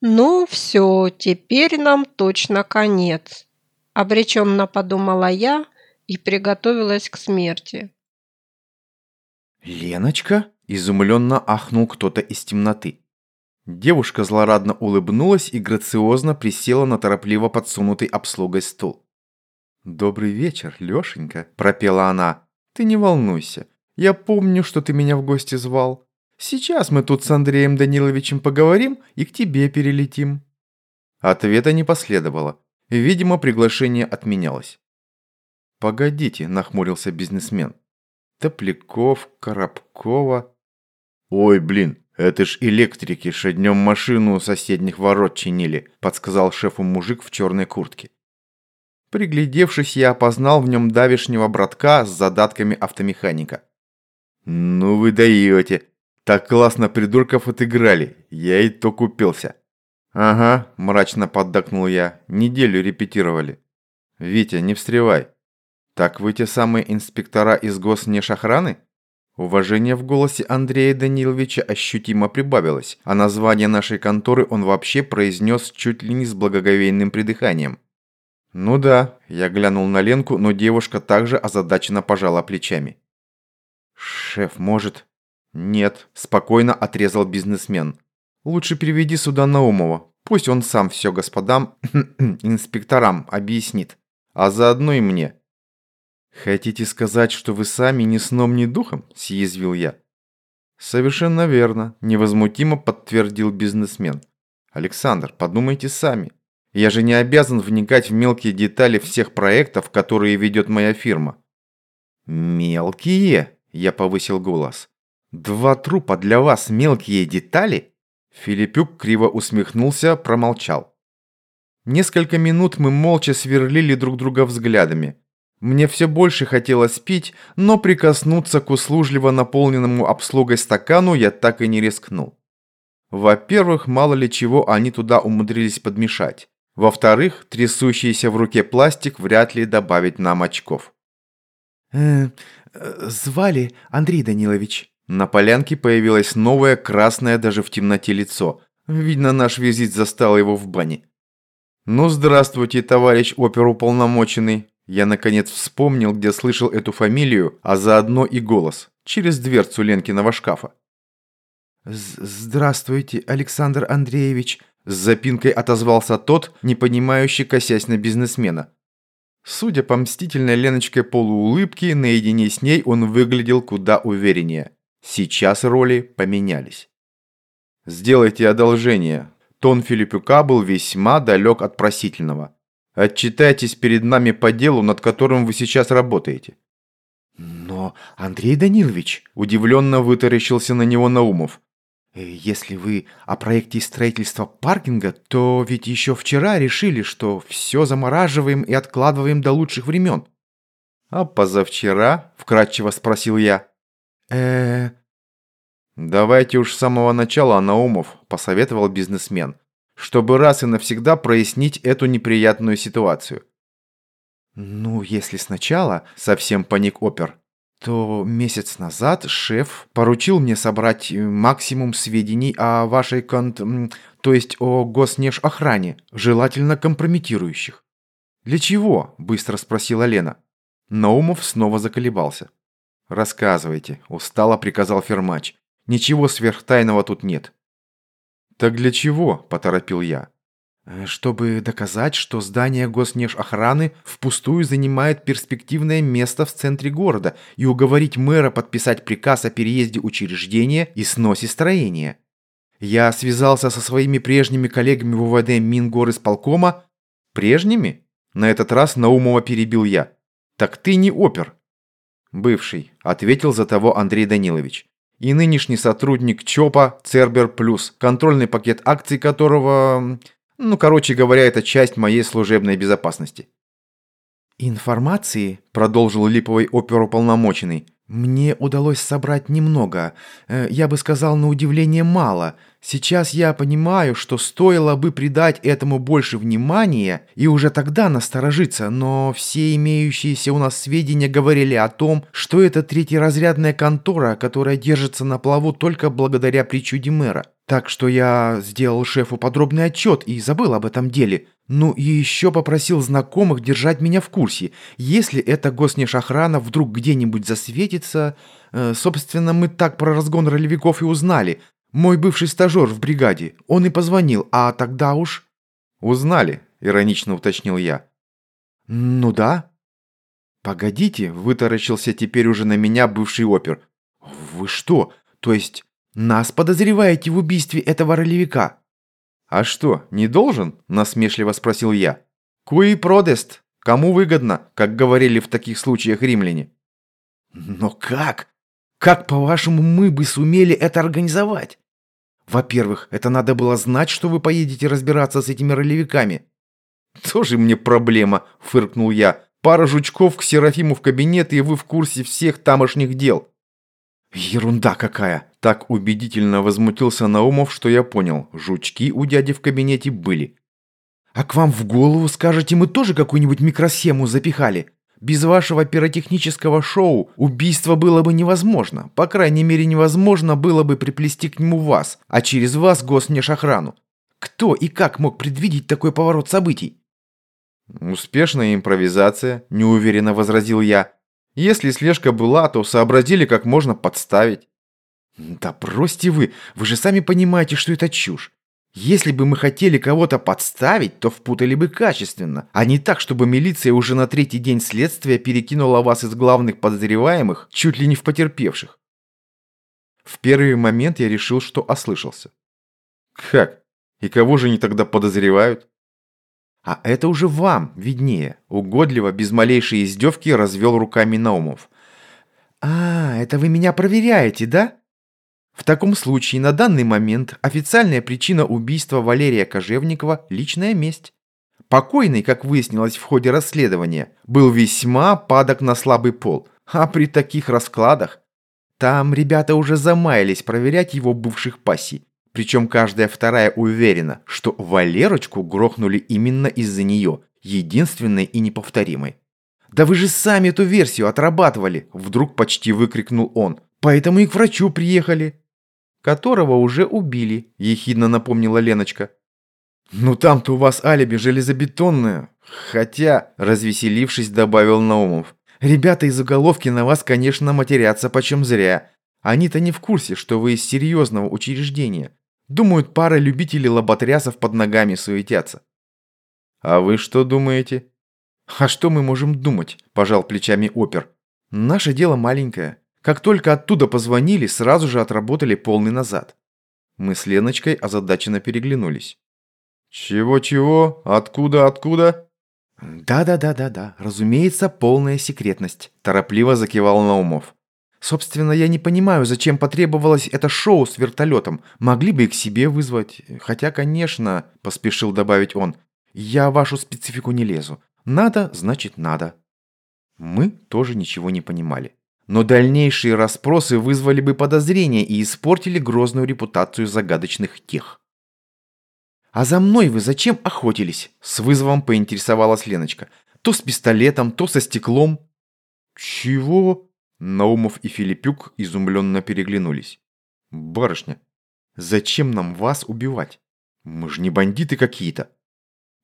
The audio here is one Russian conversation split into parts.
«Ну все, теперь нам точно конец», – обреченно подумала я и приготовилась к смерти. «Леночка?» – изумленно ахнул кто-то из темноты. Девушка злорадно улыбнулась и грациозно присела на торопливо подсунутый обслугой стул. «Добрый вечер, Лешенька», – пропела она. «Ты не волнуйся. Я помню, что ты меня в гости звал. Сейчас мы тут с Андреем Даниловичем поговорим и к тебе перелетим». Ответа не последовало. Видимо, приглашение отменялось. «Погодите», – нахмурился бизнесмен. «Топляков, Коробкова...» «Ой, блин, это ж электрики что днем машину у соседних ворот чинили», – подсказал шефу мужик в черной куртке. Приглядевшись, я опознал в нем давишнего братка с задатками автомеханика. «Ну вы даете! Так классно придурков отыграли, я и то купился». «Ага», – мрачно поддакнул я, – «неделю репетировали». «Витя, не встревай. Так вы те самые инспектора из госнешохраны?» Уважение в голосе Андрея Даниловича ощутимо прибавилось, а название нашей конторы он вообще произнес чуть ли не с благоговейным придыханием. «Ну да», – я глянул на Ленку, но девушка также озадаченно пожала плечами. «Шеф, может...» «Нет», – спокойно отрезал бизнесмен. «Лучше переведи сюда Наумова. Пусть он сам все господам, инспекторам объяснит. А заодно и мне». «Хотите сказать, что вы сами ни сном, ни духом?» – съязвил я. «Совершенно верно», – невозмутимо подтвердил бизнесмен. «Александр, подумайте сами. Я же не обязан вникать в мелкие детали всех проектов, которые ведет моя фирма». «Мелкие?» – я повысил голос. «Два трупа для вас мелкие детали?» Филиппюк криво усмехнулся, промолчал. Несколько минут мы молча сверлили друг друга взглядами. Мне все больше хотелось пить, но прикоснуться к услужливо наполненному обслугой стакану я так и не рискнул. Во-первых, мало ли чего они туда умудрились подмешать. Во-вторых, трясущийся в руке пластик вряд ли добавит нам очков. «Э, э, звали Андрей Данилович». На полянке появилось новое, красное даже в темноте лицо. Видно, наш визит застал его в бане. «Ну, здравствуйте, товарищ оперуполномоченный». Я, наконец, вспомнил, где слышал эту фамилию, а заодно и голос. Через дверцу Ленкиного шкафа. «Здравствуйте, Александр Андреевич», с запинкой отозвался тот, не понимающий, косясь на бизнесмена. Судя по мстительной Леночке полуулыбке, наедине с ней он выглядел куда увереннее. Сейчас роли поменялись. «Сделайте одолжение». Тон Филиппюка был весьма далек от просительного. «Отчитайтесь перед нами по делу, над которым вы сейчас работаете». «Но, Андрей Данилович...» – удивленно вытаращился на него Наумов. Э, если вы о проекте строительства паркинга, то ведь еще вчера решили, что все замораживаем и откладываем до лучших времен. А позавчера? Вкратчиво спросил я. Э Давайте уж с самого начала, Наумов, посоветовал бизнесмен, чтобы раз и навсегда прояснить эту неприятную ситуацию. Ну, если сначала, совсем паник опер, то месяц назад шеф поручил мне собрать э, максимум сведений о вашей конт... то есть о госнешохране, желательно компрометирующих. «Для чего?» – быстро спросила Лена. Наумов снова заколебался. «Рассказывайте», – устало приказал Фермач. «Ничего сверхтайного тут нет». «Так для чего?» – поторопил я. Э, чтобы доказать, что здание госнешохраны впустую занимает перспективное место в центре города и уговорить мэра подписать приказ о переезде учреждения и сносе строения. Я связался со своими прежними коллегами в УВД Мингорисполкома. Прежними? На этот раз Наумова перебил я. Так ты не опер. Бывший, ответил за того Андрей Данилович. И нынешний сотрудник ЧОПа Цербер Плюс, контрольный пакет акций которого ну, короче говоря, это часть моей служебной безопасности. «Информации», – продолжил липовый оперуполномоченный, – Мне удалось собрать немного. Э, я бы сказал, на удивление мало. Сейчас я понимаю, что стоило бы придать этому больше внимания и уже тогда насторожиться, но все имеющиеся у нас сведения говорили о том, что это третьеразрядная контора, которая держится на плаву только благодаря причуде мэра. Так что я сделал шефу подробный отчет и забыл об этом деле. Ну и еще попросил знакомых держать меня в курсе. Если эта госнешохрана вдруг где-нибудь засветится... Э, собственно, мы так про разгон ролевиков и узнали. Мой бывший стажер в бригаде. Он и позвонил, а тогда уж... «Узнали», — иронично уточнил я. «Ну да». «Погодите», — вытаращился теперь уже на меня бывший опер. «Вы что? То есть нас подозреваете в убийстве этого ролевика?» «А что, не должен?» – насмешливо спросил я. «Куи продест? Кому выгодно, как говорили в таких случаях римляне?» «Но как? Как, по-вашему, мы бы сумели это организовать? Во-первых, это надо было знать, что вы поедете разбираться с этими ролевиками». «Тоже мне проблема», – фыркнул я. «Пара жучков к Серафиму в кабинет, и вы в курсе всех тамошних дел». «Ерунда какая!» Так убедительно возмутился Наумов, что я понял, жучки у дяди в кабинете были. «А к вам в голову, скажете, мы тоже какую-нибудь микросхему запихали? Без вашего пиротехнического шоу убийство было бы невозможно. По крайней мере, невозможно было бы приплести к нему вас, а через вас госнешохрану. Кто и как мог предвидеть такой поворот событий?» «Успешная импровизация», – неуверенно возразил я. «Если слежка была, то сообразили, как можно подставить». «Да бросьте вы, вы же сами понимаете, что это чушь. Если бы мы хотели кого-то подставить, то впутали бы качественно, а не так, чтобы милиция уже на третий день следствия перекинула вас из главных подозреваемых чуть ли не в потерпевших». В первый момент я решил, что ослышался. «Как? И кого же они тогда подозревают?» «А это уже вам виднее», – угодливо, без малейшей издевки развел руками Наумов. «А, это вы меня проверяете, да?» В таком случае на данный момент официальная причина убийства Валерия Кожевникова – личная месть. Покойный, как выяснилось в ходе расследования, был весьма падок на слабый пол, а при таких раскладах там ребята уже замаялись проверять его бывших пассий. Причем каждая вторая уверена, что Валерочку грохнули именно из-за нее, единственной и неповторимой. «Да вы же сами эту версию отрабатывали!» – вдруг почти выкрикнул он. «Поэтому и к врачу приехали!» которого уже убили», – ехидно напомнила Леночка. «Ну там-то у вас алиби железобетонное. Хотя, развеселившись, добавил Наумов. Ребята из уголовки на вас, конечно, матерятся почем зря. Они-то не в курсе, что вы из серьезного учреждения. Думают, пара любителей лоботрясов под ногами суетятся». «А вы что думаете?» «А что мы можем думать?» – пожал плечами опер. «Наше дело маленькое. Как только оттуда позвонили, сразу же отработали полный назад. Мы с Леночкой озадаченно переглянулись. «Чего-чего? Откуда, откуда?» «Да-да-да-да-да, разумеется, полная секретность», – торопливо закивал Наумов. «Собственно, я не понимаю, зачем потребовалось это шоу с вертолетом. Могли бы и к себе вызвать. Хотя, конечно, – поспешил добавить он, – я вашу специфику не лезу. Надо, значит надо». Мы тоже ничего не понимали. Но дальнейшие расспросы вызвали бы подозрения и испортили грозную репутацию загадочных тех. «А за мной вы зачем охотились?» – с вызовом поинтересовалась Леночка. «То с пистолетом, то со стеклом». «Чего?» Наумов и Филиппюк изумленно переглянулись. «Барышня, зачем нам вас убивать? Мы же не бандиты какие-то.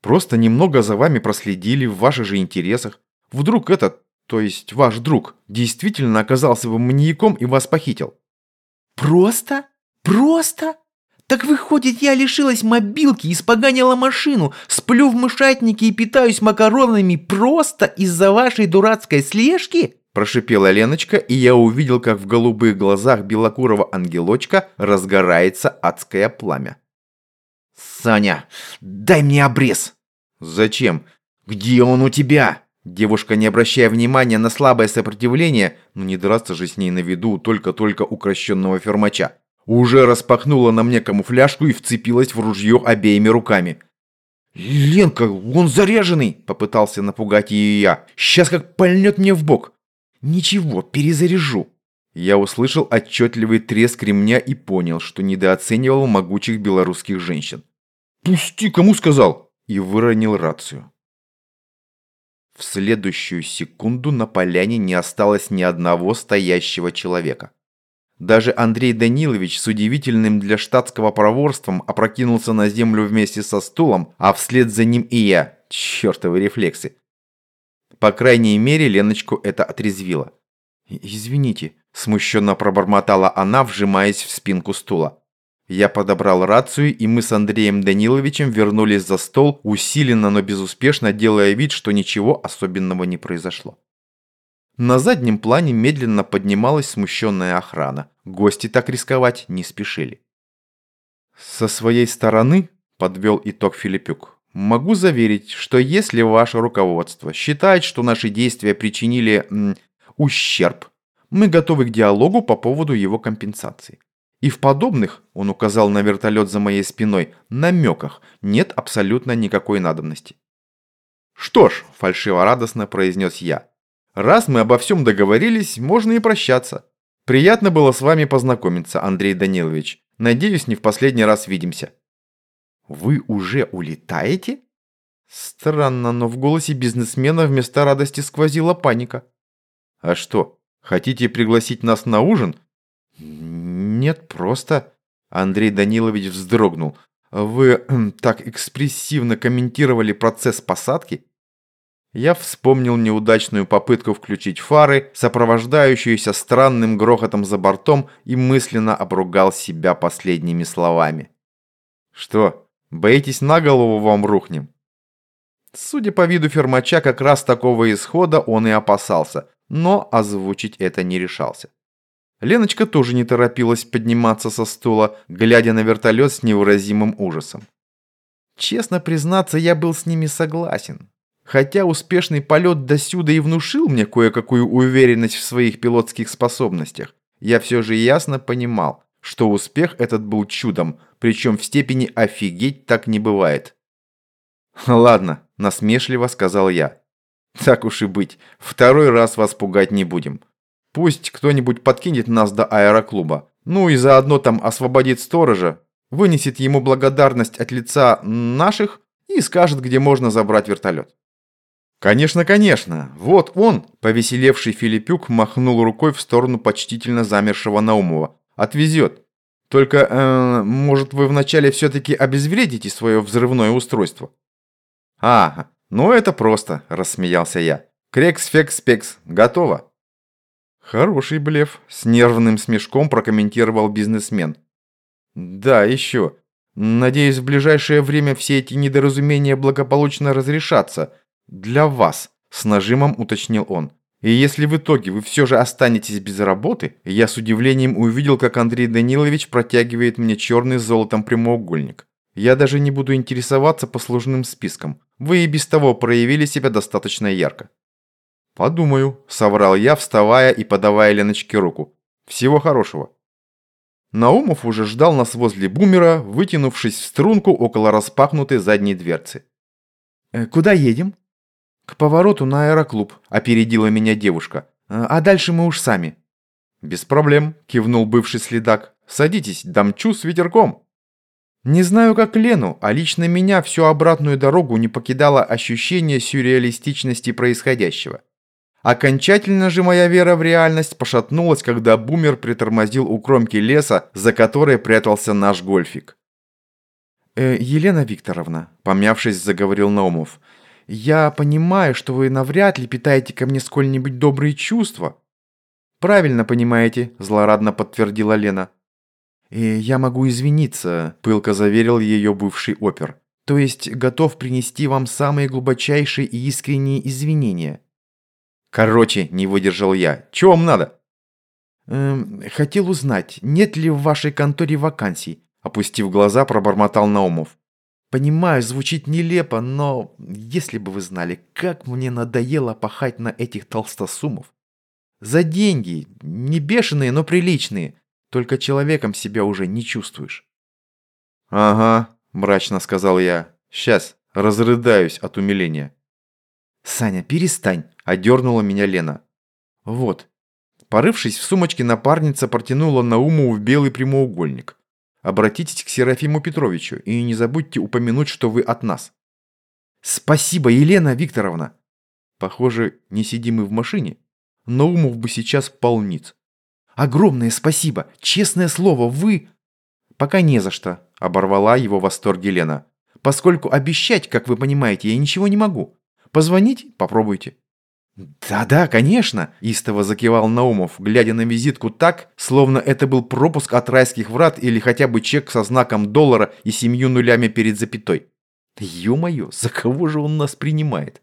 Просто немного за вами проследили в ваших же интересах. Вдруг этот то есть ваш друг, действительно оказался бы маньяком и вас похитил. Просто? Просто? Так выходит, я лишилась мобилки, испоганила машину, сплю в мышатнике и питаюсь макаронами просто из-за вашей дурацкой слежки? Прошипела Леночка, и я увидел, как в голубых глазах белокурого ангелочка разгорается адское пламя. «Саня, дай мне обрез!» «Зачем? Где он у тебя?» Девушка, не обращая внимания на слабое сопротивление, но не драться же с ней на виду только-только укращенного фермача, уже распахнула на мне камуфляжку и вцепилась в ружье обеими руками. «Ленка, он заряженный!» – попытался напугать ее я. «Сейчас как пальнет мне в бок!» Ничего, перезаряжу. Я услышал отчетливый треск ремня и понял, что недооценивал могучих белорусских женщин. «Пусти, кому сказал?» И выронил рацию. В следующую секунду на поляне не осталось ни одного стоящего человека. Даже Андрей Данилович с удивительным для штатского проворством опрокинулся на землю вместе со стулом, а вслед за ним и я. Чёртовы рефлексы. По крайней мере, Леночку это отрезвило. «Извините», – смущенно пробормотала она, вжимаясь в спинку стула. Я подобрал рацию, и мы с Андреем Даниловичем вернулись за стол, усиленно, но безуспешно делая вид, что ничего особенного не произошло. На заднем плане медленно поднималась смущенная охрана. Гости так рисковать не спешили. «Со своей стороны», – подвел итог Филиппюк, – «могу заверить, что если ваше руководство считает, что наши действия причинили м, ущерб, мы готовы к диалогу по поводу его компенсации. И в подобных, он указал на вертолет за моей спиной, намеках нет абсолютно никакой надобности. «Что ж», – фальшиво-радостно произнес я, Раз мы обо всем договорились, можно и прощаться. Приятно было с вами познакомиться, Андрей Данилович. Надеюсь, не в последний раз видимся. Вы уже улетаете? Странно, но в голосе бизнесмена вместо радости сквозила паника. А что, хотите пригласить нас на ужин? Нет, просто... Андрей Данилович вздрогнул. Вы так экспрессивно комментировали процесс посадки. Я вспомнил неудачную попытку включить фары, сопровождающуюся странным грохотом за бортом, и мысленно обругал себя последними словами. «Что, боитесь на голову вам рухнем?» Судя по виду фермача, как раз такого исхода он и опасался, но озвучить это не решался. Леночка тоже не торопилась подниматься со стула, глядя на вертолет с невыразимым ужасом. Честно признаться, я был с ними согласен. Хотя успешный полет досюда и внушил мне кое-какую уверенность в своих пилотских способностях, я все же ясно понимал, что успех этот был чудом, причем в степени «офигеть» так не бывает. «Ладно», – насмешливо сказал я. «Так уж и быть, второй раз вас пугать не будем. Пусть кто-нибудь подкинет нас до аэроклуба, ну и заодно там освободит сторожа, вынесет ему благодарность от лица наших и скажет, где можно забрать вертолет». «Конечно, конечно. Вот он!» Повеселевший Филиппюк махнул рукой в сторону почтительно замершего Наумова. «Отвезет. Только, э, может, вы вначале все-таки обезвредите свое взрывное устройство?» «А, ну это просто», – рассмеялся я. «Крекс-фекс-пекс. Готово». «Хороший блеф», – с нервным смешком прокомментировал бизнесмен. «Да, еще. Надеюсь, в ближайшее время все эти недоразумения благополучно разрешатся» «Для вас», – с нажимом уточнил он. «И если в итоге вы все же останетесь без работы, я с удивлением увидел, как Андрей Данилович протягивает мне черный с золотом прямоугольник. Я даже не буду интересоваться послужным списком. Вы и без того проявили себя достаточно ярко». «Подумаю», – соврал я, вставая и подавая Леночке руку. «Всего хорошего». Наумов уже ждал нас возле бумера, вытянувшись в струнку около распахнутой задней дверцы. «Э, «Куда едем?» «К повороту на аэроклуб», – опередила меня девушка. «А дальше мы уж сами». «Без проблем», – кивнул бывший следак. «Садитесь, дамчу с ветерком». Не знаю, как Лену, а лично меня всю обратную дорогу не покидало ощущение сюрреалистичности происходящего. Окончательно же моя вера в реальность пошатнулась, когда бумер притормозил у кромки леса, за которой прятался наш гольфик. «Э, «Елена Викторовна», – помявшись, заговорил Наумов, – я понимаю, что вы навряд ли питаете ко мне сколь-нибудь добрые чувства. Правильно понимаете, злорадно подтвердила Лена. И я могу извиниться, пылко заверил ее бывший опер. То есть готов принести вам самые глубочайшие и искренние извинения. Короче, не выдержал я. Чего вам надо? Эм, хотел узнать, нет ли в вашей конторе вакансий? Опустив глаза, пробормотал Наумов. Понимаю, звучит нелепо, но если бы вы знали, как мне надоело пахать на этих толстосумов. За деньги, не бешеные, но приличные, только человеком себя уже не чувствуешь. «Ага», – мрачно сказал я, – «сейчас разрыдаюсь от умиления». «Саня, перестань», – одернула меня Лена. Вот. Порывшись в сумочке, напарница протянула Науму в белый прямоугольник. Обратитесь к Серафиму Петровичу и не забудьте упомянуть, что вы от нас. Спасибо, Елена Викторовна. Похоже, не сидим мы в машине. Наумов бы сейчас полниц. Огромное спасибо, честное слово, вы... Пока не за что, оборвала его восторг Елена. Поскольку обещать, как вы понимаете, я ничего не могу. Позвонить? Попробуйте. «Да-да, конечно!» – истово закивал Наумов, глядя на визитку так, словно это был пропуск от райских врат или хотя бы чек со знаком доллара и семью нулями перед запятой. Ё-моё, за кого же он нас принимает?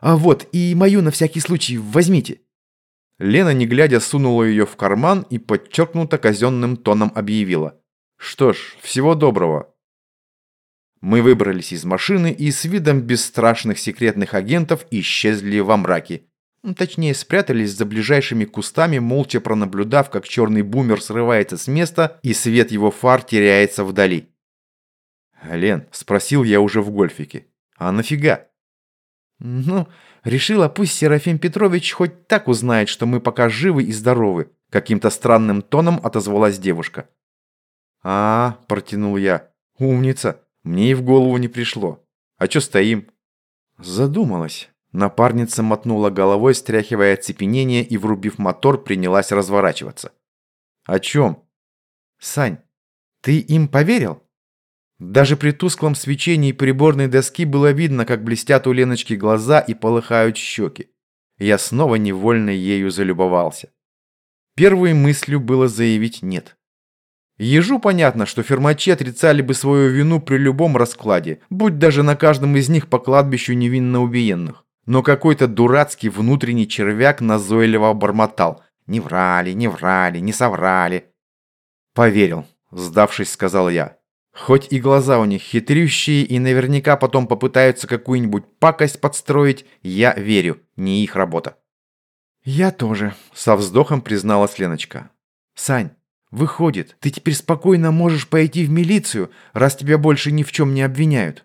А вот, и мою на всякий случай возьмите. Лена, не глядя, сунула ее в карман и подчеркнуто казенным тоном объявила. Что ж, всего доброго. Мы выбрались из машины и с видом бесстрашных секретных агентов исчезли во мраке. Точнее, спрятались за ближайшими кустами, молча пронаблюдав, как черный бумер срывается с места и свет его фар теряется вдали. «Лен», — спросил я уже в гольфике, — «а нафига?» «Ну, решила, пусть Серафим Петрович хоть так узнает, что мы пока живы и здоровы», — каким-то странным тоном отозвалась девушка. «А, — протянул я, — умница. Мне и в голову не пришло. А чё стоим?» Задумалась. Напарница мотнула головой, стряхивая оцепенение и, врубив мотор, принялась разворачиваться. «О чем?» «Сань, ты им поверил?» Даже при тусклом свечении приборной доски было видно, как блестят у Леночки глаза и полыхают щеки. Я снова невольно ею залюбовался. Первой мыслью было заявить «нет». Ежу понятно, что фермачи отрицали бы свою вину при любом раскладе, будь даже на каждом из них по кладбищу невинно убиенных. Но какой-то дурацкий внутренний червяк назойливо бормотал. «Не врали, не врали, не соврали». «Поверил», – сдавшись, сказал я. «Хоть и глаза у них хитрющие и наверняка потом попытаются какую-нибудь пакость подстроить, я верю, не их работа». «Я тоже», – со вздохом призналась Леночка. «Сань, Выходит, ты теперь спокойно можешь пойти в милицию, раз тебя больше ни в чем не обвиняют».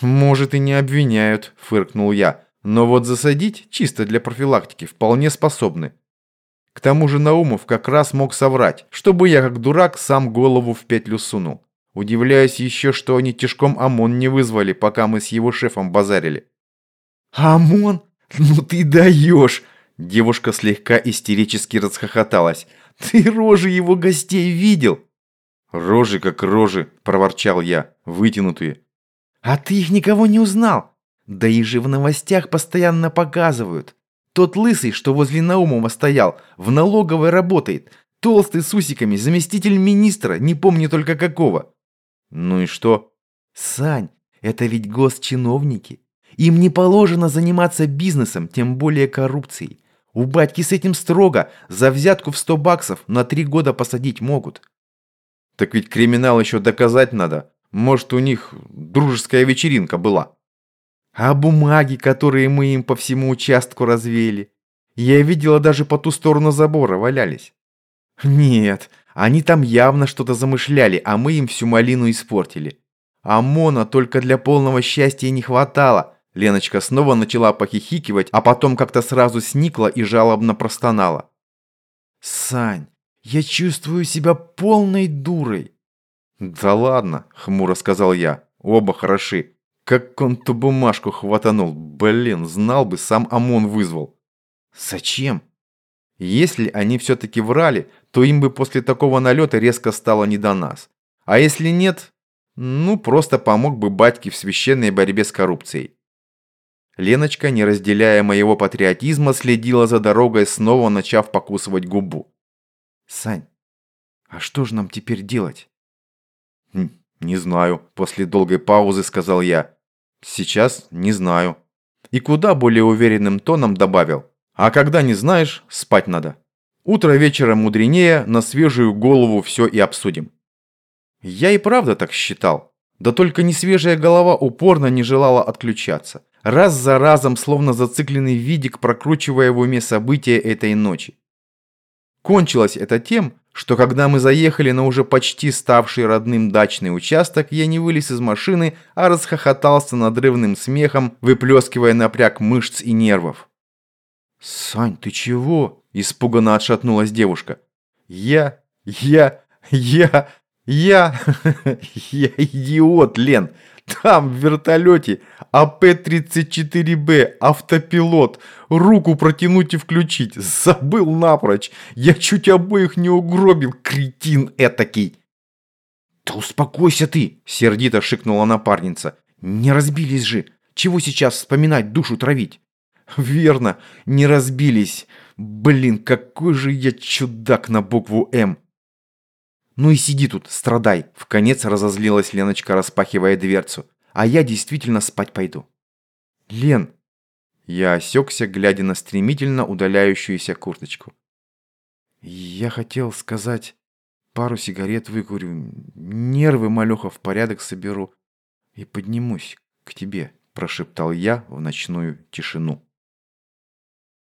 «Может, и не обвиняют», – фыркнул я. «Но вот засадить, чисто для профилактики, вполне способны». К тому же Наумов как раз мог соврать, чтобы я, как дурак, сам голову в петлю сунул. Удивляюсь еще, что они тяжком ОМОН не вызвали, пока мы с его шефом базарили. «ОМОН? Ну ты даешь!» Девушка слегка истерически расхохоталась. Ты рожи его гостей видел?» «Рожи как рожи», – проворчал я, вытянутые. «А ты их никого не узнал? Да и же в новостях постоянно показывают. Тот лысый, что возле Наумова стоял, в налоговой работает. Толстый с усиками, заместитель министра, не помню только какого». «Ну и что?» «Сань, это ведь госчиновники. Им не положено заниматься бизнесом, тем более коррупцией. У батьки с этим строго. За взятку в 100 баксов на три года посадить могут. Так ведь криминал еще доказать надо. Может, у них дружеская вечеринка была. А бумаги, которые мы им по всему участку развели? Я видела, даже по ту сторону забора валялись. Нет, они там явно что-то замышляли, а мы им всю малину испортили. ОМОНа только для полного счастья не хватало – Леночка снова начала похихикивать, а потом как-то сразу сникла и жалобно простонала. «Сань, я чувствую себя полной дурой». «Да ладно», — хмуро сказал я. «Оба хороши. Как он ту бумажку хватанул. Блин, знал бы, сам ОМОН вызвал». «Зачем?» «Если они все-таки врали, то им бы после такого налета резко стало не до нас. А если нет, ну, просто помог бы батьке в священной борьбе с коррупцией. Леночка, не разделяя моего патриотизма, следила за дорогой, снова начав покусывать губу. «Сань, а что же нам теперь делать?» хм, «Не знаю», – после долгой паузы сказал я. «Сейчас не знаю». И куда более уверенным тоном добавил. «А когда не знаешь, спать надо. Утро вечера мудренее, на свежую голову все и обсудим». Я и правда так считал. Да только несвежая голова упорно не желала отключаться раз за разом, словно зацикленный видик, прокручивая в уме события этой ночи. Кончилось это тем, что когда мы заехали на уже почти ставший родным дачный участок, я не вылез из машины, а расхохотался надрывным смехом, выплескивая напряг мышц и нервов. «Сань, ты чего?» – испуганно отшатнулась девушка. «Я, я, я, я, я идиот, Лен. Там, в вертолете, АП-34Б, автопилот. Руку протянуть и включить. Забыл напрочь. Я чуть обоих не угробил, кретин этакий. «Да успокойся ты!» – сердито шикнула напарница. «Не разбились же! Чего сейчас вспоминать, душу травить?» «Верно, не разбились. Блин, какой же я чудак на букву «М». «Ну и сиди тут, страдай!» – вконец разозлилась Леночка, распахивая дверцу. «А я действительно спать пойду». «Лен!» Я осекся, глядя на стремительно удаляющуюся курточку. «Я хотел сказать...» Пару сигарет выкурю, нервы малеха в порядок соберу и поднимусь к тебе», – прошептал я в ночную тишину.